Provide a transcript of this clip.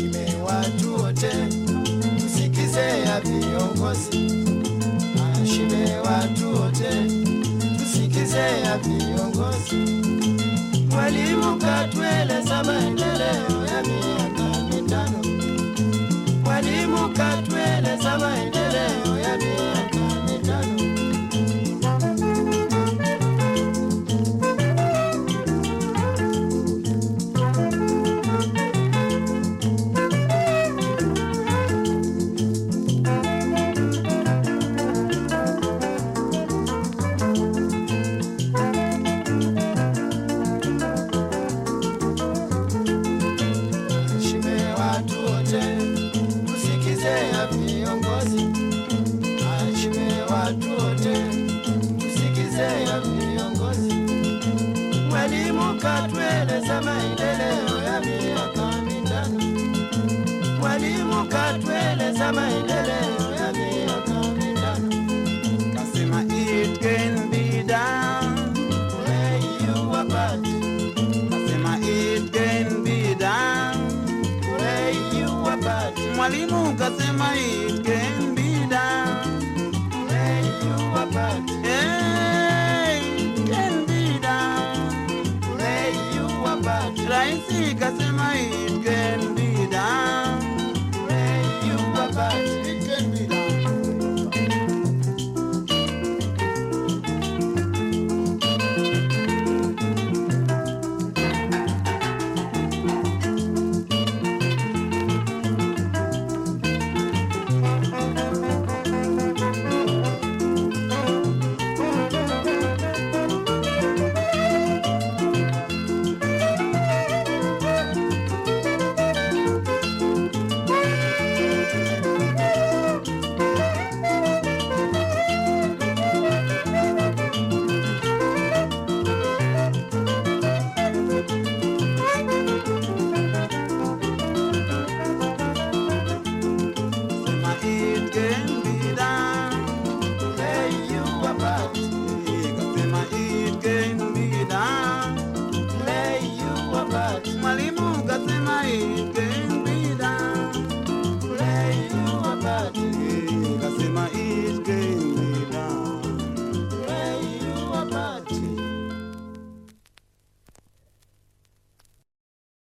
Aheshime watu wote, tusikize ya viongozi. Aheshime watu wote, tusikize ya viongozi. Mwalimu katueleza maendeleo ya miaka tusikize ya viongozi. Mwalimu katueleza maendeleo ya miaka mitano. Mwalimu katueleza maendeleo ya miaka mitano. Kasema it can be done. Play you a part, Kasema it can be done. play you a part, Mwalimu kasema it can part. Raisi kasema it you